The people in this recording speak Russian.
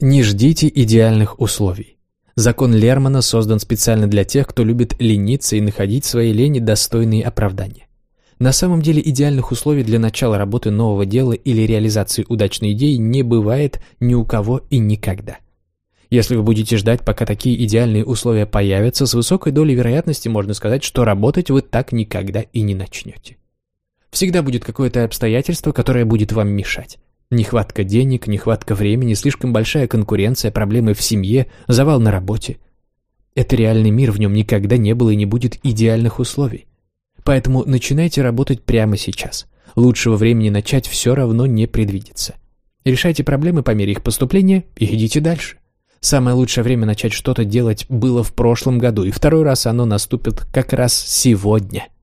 Не ждите идеальных условий. Закон Лермана создан специально для тех, кто любит лениться и находить своей лени достойные оправдания. На самом деле идеальных условий для начала работы нового дела или реализации удачной идеи не бывает ни у кого и никогда. Если вы будете ждать, пока такие идеальные условия появятся, с высокой долей вероятности можно сказать, что работать вы так никогда и не начнете. Всегда будет какое-то обстоятельство, которое будет вам мешать. Нехватка денег, нехватка времени, слишком большая конкуренция, проблемы в семье, завал на работе. Это реальный мир, в нем никогда не было и не будет идеальных условий. Поэтому начинайте работать прямо сейчас. Лучшего времени начать все равно не предвидится. Решайте проблемы по мере их поступления и идите дальше. Самое лучшее время начать что-то делать было в прошлом году, и второй раз оно наступит как раз сегодня –